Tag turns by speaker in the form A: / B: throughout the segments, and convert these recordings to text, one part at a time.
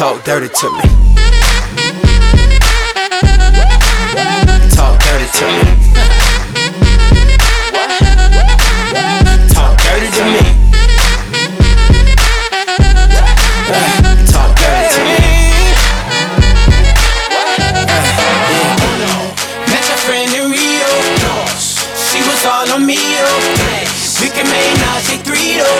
A: Talk dirty to me. Talk dirty to me.
B: talk dirty to me.
A: Talk dirty to me.
B: Met your friend in Rio. She was all on me. Oh. We can make Nazi three Oh,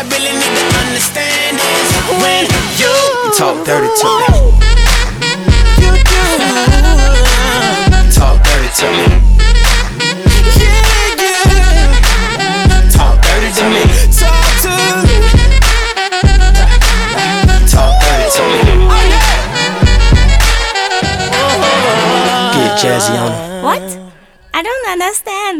B: I really need to understand is when you
A: You talk dirty to me.
B: you do.
A: Talk dirty to me.
B: Yeah, yeah.
A: Talk dirty to me.
B: Talk to me.
A: Talk dirty to me.
B: Oh, yeah.
A: Get jazzy on 'em.
C: What? I don't understand.